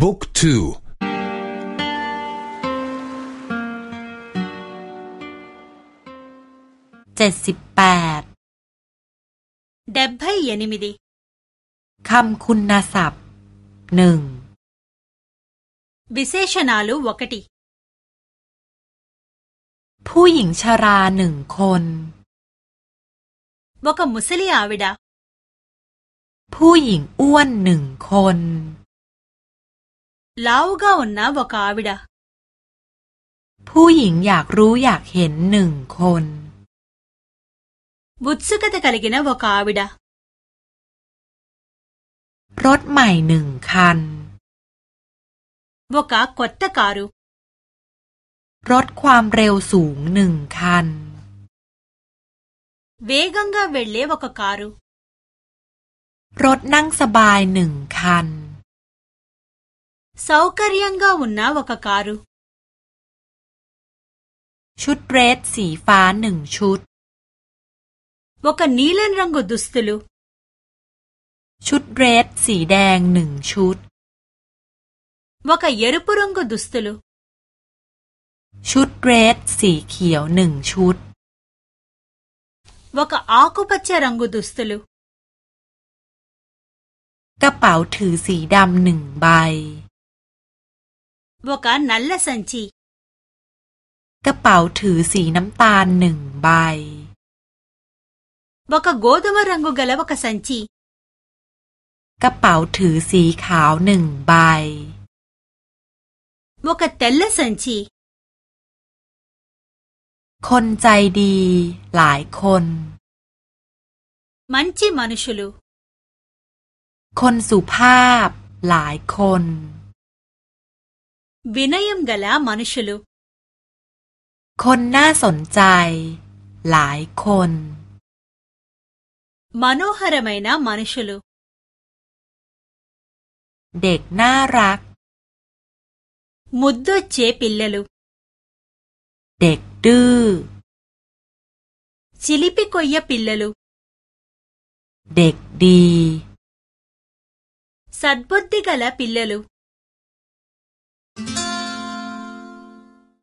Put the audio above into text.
บุ๊กทูเจ็ดสิบแปดเดบไบยานิมิดีคำคุณศัพท์หนึ่งวิเศษนาลูวกติผู้หญิงชราหนึ่งคนวกมุสลิอาวิดาผู้หญิงอ้วนหนึ่งคน ลาวกาอุนนาวกาวิดาผู้หญิงอยากรู้อยากเห็นหนึ่งคนบุตสุกตะกาลิกินาวกาวิดารถใหม่หนึ่งคันวกาคตตะการุรถความเร็วสูงหนึ่งคันเวกังกาเวลเลวกการุรถนั่งสบายหนึ่งคัน สาวครียังกาอุนนาวกการุชุดเรสสีฟ้าหนึ่งชุดวกนีเลนรังกุดุสตุลุชุดเรสสีแดงหนึ่งชุดวกเยรุปุรังกุดุสตุลุชุดเรสสีเขียวหนึ่งชุดวกอาคุปัจจรังกุดุสตุลุกระเป๋าถือสีดำหนึ่งใบ วกานัลลสันชีกระเป๋าถือสีน้ำตาลหนึ่งใบวกโกดมรังกุกะลวกสันชีกระเป๋าถือสีขาวหนึ่งใบวกเตลลสันชีคนใจดีหลายคนมันชีมนุษย์ลูคนสุภาพหลายคน วินัยมกลามนุษย์ลูคนน่าสนใจ หลายคนมโนหรมัยนะมนุษย์ลูเด็กน่ารักมุดดูเจปิลเลลูเด็กดื้อชิลิปิโกยปิลเลลูเด็กดีสัตบุ